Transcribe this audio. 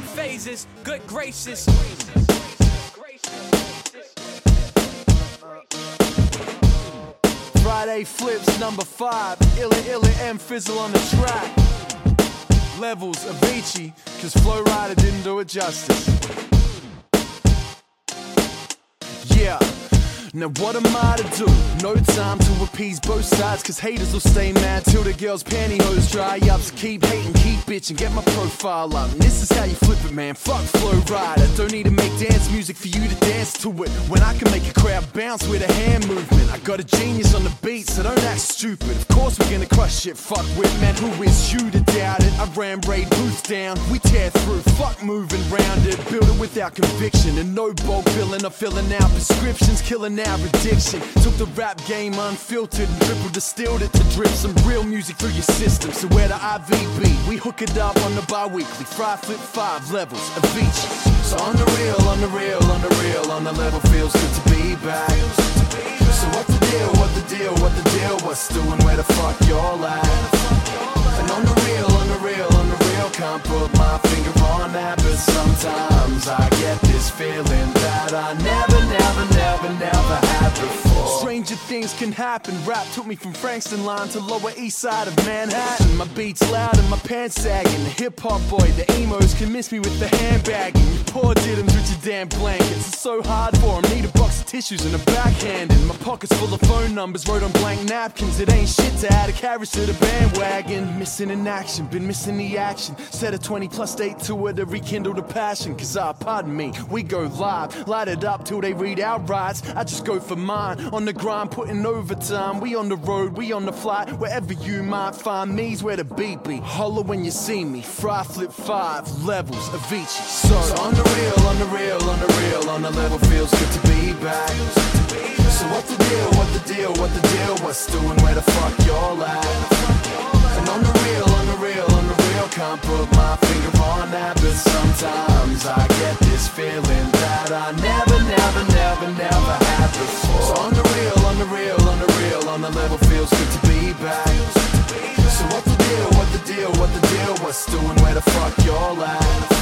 phases, good gracious. Friday flips number five. Illa Illa M Fizzle on the track. Levels Avicii, cause Flo Rida didn't do it justice. Now what am I to do? No time to appease both sides, cause haters will stay mad till the girl's pantyhose dry up. So keep hating, keep bitching, get my profile up. And this is how you flip it, man. Fuck Flo Rida. Don't need to make dance music for you to dance to it. When I can make a crowd bounce with a hand movement. I got a genius on the beat, so don't act stupid. Of course we're gonna crush shit, fuck with man. Who is you to doubt it? I ram raid boots down, we tear through, fuck moving round it. Build it without conviction, and no bulk billing or filling out prescriptions, killing our addiction. Took the rap game unfiltered and triple distilled it to drip some real music through your system. So where the IVB, we hook it up on the bi-weekly, fry flip five levels of each. So on the real, on the real, on the real, on the level feels good to be back. So what the deal, what the deal, what the deal, what's doing, where the fuck y'all at? And on the real, on the real, on the real, can't put my finger on that, but sometimes I get this feeling that I Stranger things can happen. Rap took me from Frankston line to Lower East Side of Manhattan. My beats loud and my pants sagging. The hip hop boy, the emos can miss me with the handbagging. You poor diddums with your damn blankets. It's so hard for 'em. Need a box of tissues and a backhand. And My pockets full of phone numbers wrote on blank napkins. It ain't shit to add a carriage to the bandwagon. Missing in action, been missing the action. Set a 20 plus date to it to rekindle the passion. Cause ah, pardon me, we go live. Light it up till they read our rights. I just go for mine. On the grind, putting overtime. We on the road, we on the flight. Wherever you might find me's where the beat be. Holler when you see me. Fry flip five levels each. So, so on the real, on the real, on the real, on the level feels good to be back. So what the deal, what the deal, what the deal, what's doing, where the fuck y'all at? And on the real, on the real, on the real, can't put my finger on that, but sometimes I get this feeling that I never, feels good to be back. So what the deal, what the deal, what the deal, what's doing, where the fuck y'all at?